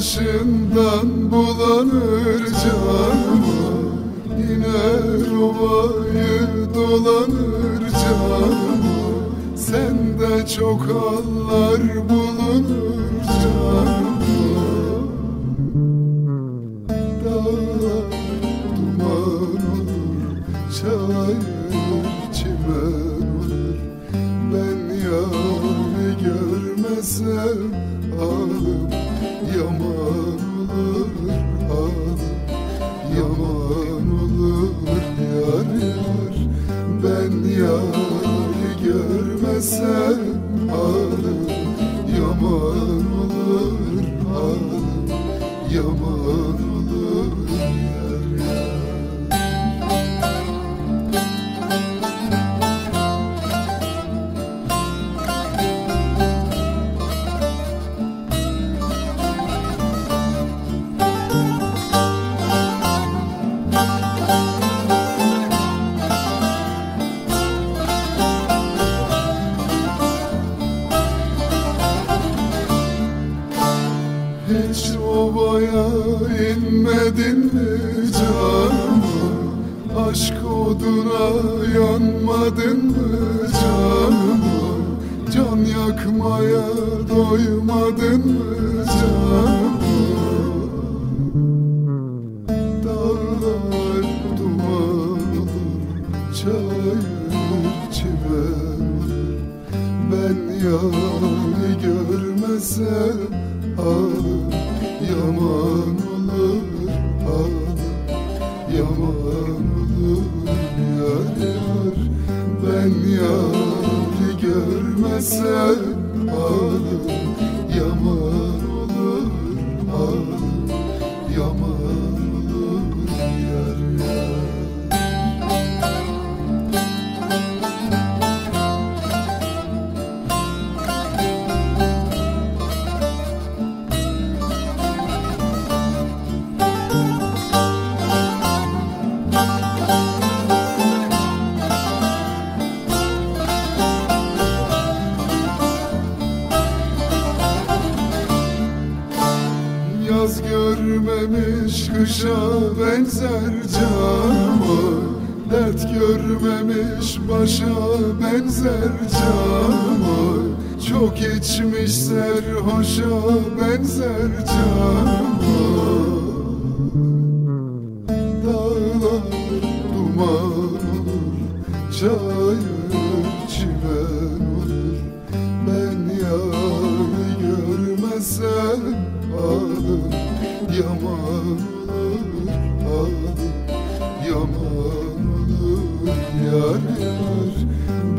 başından bulanır canıma İner ovayı dolanır canıma Sende çok hallar bulunur canıma Dağlar duman olur Çayır çimen olur. Ben yâri görmesem Ağlım yaman olur Ağlım yaman oduna yanmadın mı canım? Can yakmaya doymadın mı canım? Dağlar duman olur, çayır çimen olur Ben yâri görmesem Ben yâri görmesem ağlım yaman olur ağlım yaman Yaz görmemiş kışa benzer canıma Dert görmemiş başa benzer canıma Çok içmiş serhoşa benzer canıma Dağlar duman olur Çayır çimen olur Ben yâri görmesem ağlım Yaman yar yar.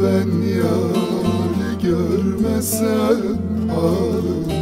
Ben yâri görmesem Yaman